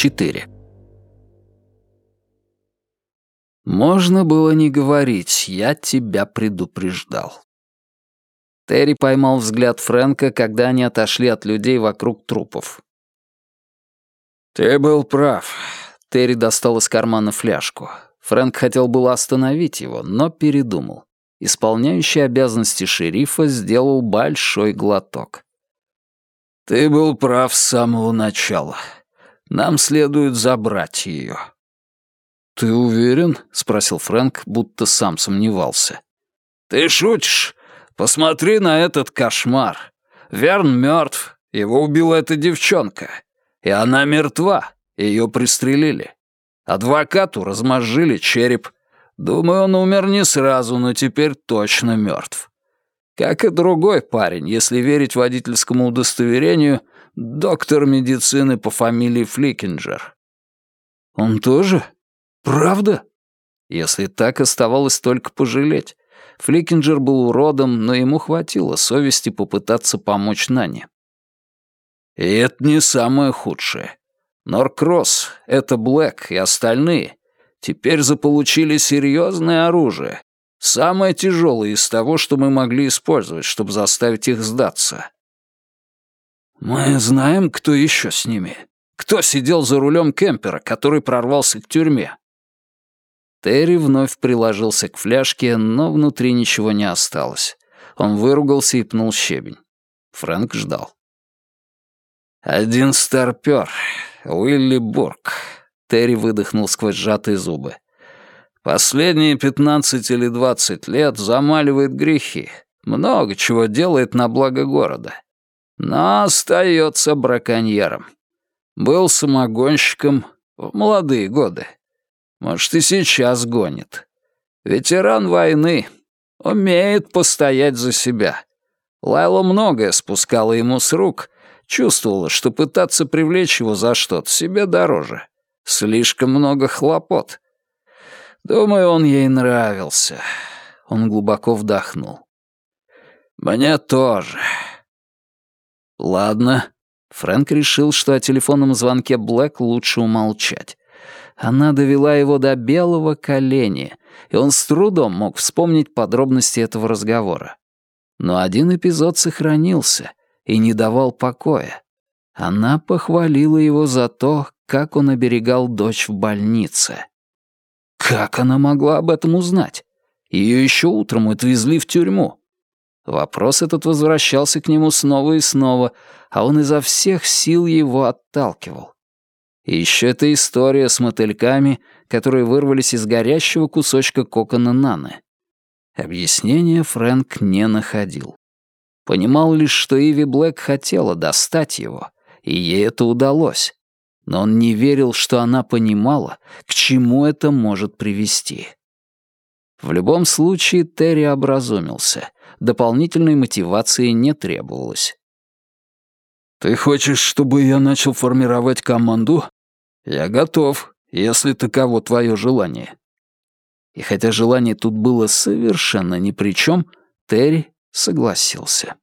4. Можно было не говорить, я тебя предупреждал. Терри поймал взгляд Фрэнка, когда они отошли от людей вокруг трупов. «Ты был прав». Терри достал из кармана фляжку. Фрэнк хотел было остановить его, но передумал. Исполняющий обязанности шерифа сделал большой глоток. «Ты был прав с самого начала. Нам следует забрать ее». «Ты уверен?» — спросил Фрэнк, будто сам сомневался. «Ты шутишь? Посмотри на этот кошмар. Верн мертв, его убила эта девчонка. И она мертва, ее пристрелили. Адвокату размозжили череп. Думаю, он умер не сразу, но теперь точно мертв. Как и другой парень, если верить водительскому удостоверению, доктор медицины по фамилии Фликинджер. Он тоже? Правда? Если так, оставалось только пожалеть. Фликинджер был уродом, но ему хватило совести попытаться помочь Нане. И это не самое худшее. Норкросс, это Блэк и остальные теперь заполучили серьезное оружие, Самое тяжелое из того, что мы могли использовать, чтобы заставить их сдаться. Мы знаем, кто еще с ними. Кто сидел за рулем кемпера, который прорвался к тюрьме. Терри вновь приложился к фляжке, но внутри ничего не осталось. Он выругался и пнул щебень. Фрэнк ждал. «Один старпёр, Уилли Бург», — Терри выдохнул сквозь сжатые зубы. Последние пятнадцать или двадцать лет замаливает грехи, много чего делает на благо города. Но остается браконьером. Был самогонщиком в молодые годы. Может, и сейчас гонит. Ветеран войны. Умеет постоять за себя. Лайла многое спускала ему с рук, чувствовала, что пытаться привлечь его за что-то себе дороже. Слишком много хлопот. Думаю, он ей нравился. Он глубоко вдохнул. Мне тоже. Ладно. Фрэнк решил, что о телефонном звонке Блэк лучше умолчать. Она довела его до белого коленя, и он с трудом мог вспомнить подробности этого разговора. Но один эпизод сохранился и не давал покоя. Она похвалила его за то, как он оберегал дочь в больнице. Как она могла об этом узнать? Ее еще утром отвезли в тюрьму. Вопрос этот возвращался к нему снова и снова, а он изо всех сил его отталкивал. И еще эта история с мотыльками, которые вырвались из горящего кусочка кокона Наны. Объяснения Фрэнк не находил. Понимал лишь, что Иви Блэк хотела достать его, и ей это удалось но он не верил, что она понимала, к чему это может привести. В любом случае Терри образумился. Дополнительной мотивации не требовалось. «Ты хочешь, чтобы я начал формировать команду? Я готов, если таково твое желание». И хотя желание тут было совершенно ни при чем, Терри согласился.